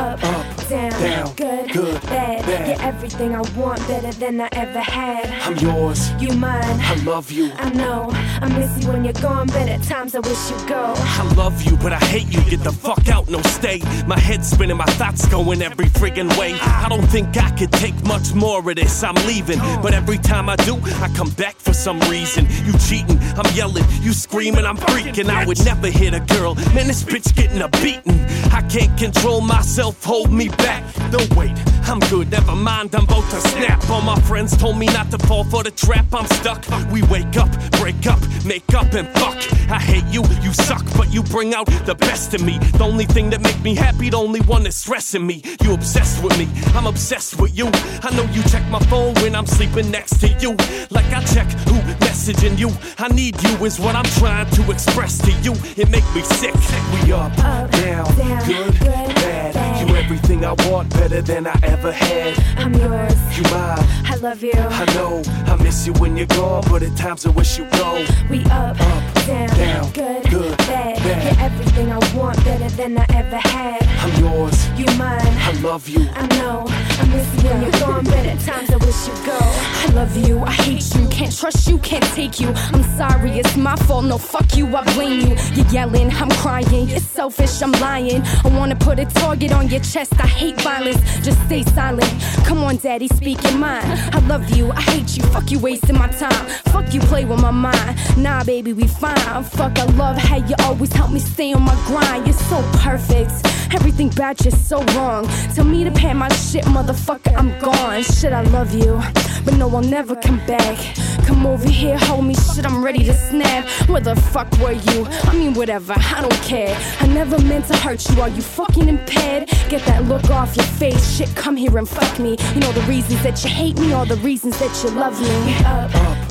up, up, down, down, good, good, bad. bad. You're everything I want, better than I ever had. I'm yours. You mine. I love you. I know. I miss you when you're gone, but at times I wish you'd go. I love you, but I hate you. Get the fuck out, no stay. My head spinning, my thoughts going every friggin' way. I don't think I could take much more of this. I'm leaving, but every time I do, I come back for some reason. You cheating, I'm yelling, you screaming, I'm freaking. I would never hit a girl. Man, this bitch getting a beating. I can't control myself, hold me back. No, wait, I'm good, never mind, I'm about to snap. All my friends told me not to fall for the trap, I'm stuck. We wake up, break up, make up, and fuck. I hate you, you suck, but you bring out the best in me. The only thing that make me happy, the only one that's stressing me. You obsessed with me, I'm obsessed with you. I know you check my phone when I'm sleeping next to you. Like I check who messaging you. I need you is what I'm trying to express to you. It make me sick. We up, Up, down, down, good, good, bad. bad. You everything I want, better than I ever had. I'm yours. You mine. I love you. I know I miss you when you're gone, but at times I wish you go. We up, Up, down, down, good, good, bad. bad. You're everything I want, better than I ever had. I'm yours. You mine. I love you. I know. I miss you when you're gone, but at times I wish you'd go. I love you, I hate you, can't trust you, can't take you. I'm sorry, it's my fault, no fuck you, I blame you. You're yelling, I'm crying, you're selfish, I'm lying. I wanna put a target on your chest, I hate violence, just stay silent. Come on, daddy, speak your mind. I love you, I hate you, fuck you, wasting my time. Fuck you, play with my mind. Nah, baby, we fine. Fuck, I love how you always help me stay on my grind. You're so. Everything bad, just so wrong. Tell me to pay my shit, motherfucker, I'm gone. Shit, I love you, but no, I'll never come back. Come over here, hold me, shit, I'm ready to snap. Where the fuck were you? I mean, whatever, I don't care. I never meant to hurt you. Are you fucking impaired? Get that look off your face. Shit, come here and fuck me. You know the reasons that you hate me, all the reasons that you love me. Up,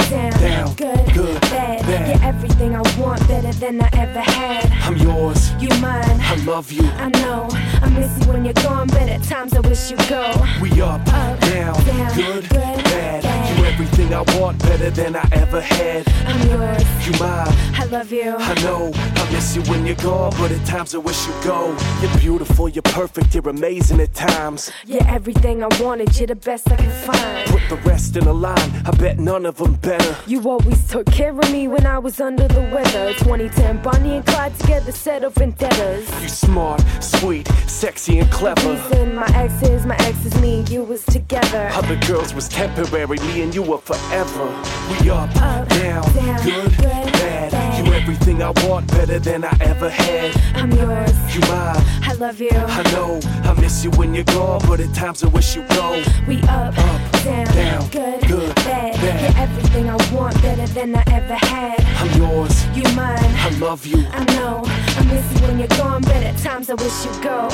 down, down, good, good, bad. bad. You're everything I want, better than I ever had. I'm yours. You mine. I love you. I know. I miss you when you're gone, but at times I wish you'd go. We up, Up, down, down, good, good. You everything I want, better than I ever had. I'm yours. You mine. I love you. I know I miss you when you're gone, but at times I wish you go. You're beautiful, you're perfect, you're amazing at times. You're everything I wanted. You're the best I can find. Put the rest in a line, I bet none of them better. You always took care of me when I was under the weather. 2010, Bonnie and Clyde together settle vendettas. You smart, sweet, sexy, and clever. Reason my ex is my ex is me. You was together. Other girls was temporary, me and you were forever. We up, Up, down, down, good, good, bad. bad. You everything I want, better than I ever had. I'm yours. You mine. I love you. I know I miss you when you're gone, but at times I wish you go. We up, Up, down, down, good, good, bad. bad. You're everything I want, better than I ever had. I'm yours. You mine. I love you. I know. I miss you when you're gone, but at times I wish you'd go.